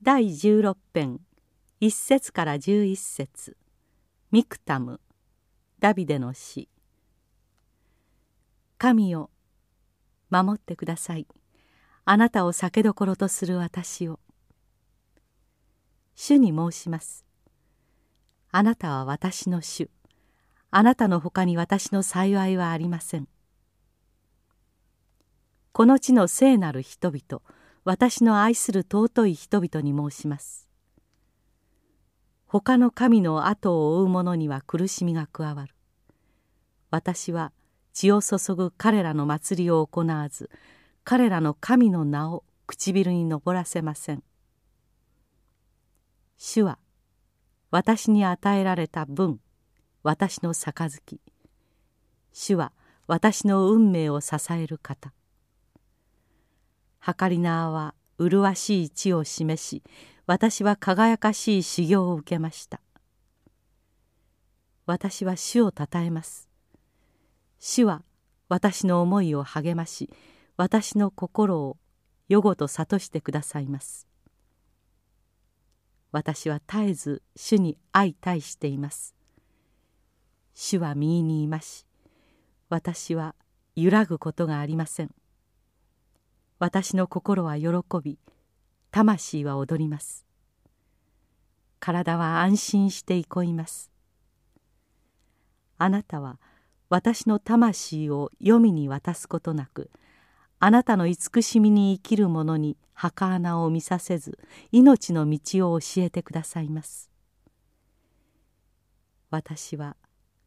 第16編1節から11節。ミクタムダビデの詩神よ守ってください。あなたを酒どころとする私を。主に申します。あなたは私の主。あなたのほかに私の幸いはありません。この地の聖なる人々私の愛する尊い人々に申します。他の神の後を追う者には苦しみが加わる。私は血を注ぐ彼らの祭りを行わず彼らの神の名を唇に上らせません。主は私に与えられた分私の杯。主は私の運命を支える方。はかり縄は麗しい地を示し私は輝かしい修行を受けました。私は主をたたえます。主は私の思いを励まし私の心を夜ごと諭してくださいます。私は絶えず主に相対しています。主は右にいまし私は揺らぐことがありません。私の心は喜び魂は踊ります。体は安心して憩います。あなたは私の魂を黄泉に渡すことなくあなたの慈しみに生きる者に墓穴を見させず命の道を教えてくださいます。私は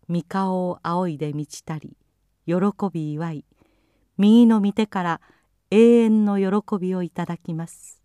三顔を仰いで満ちたり喜び祝い右の御手から永遠の喜びをいただきます。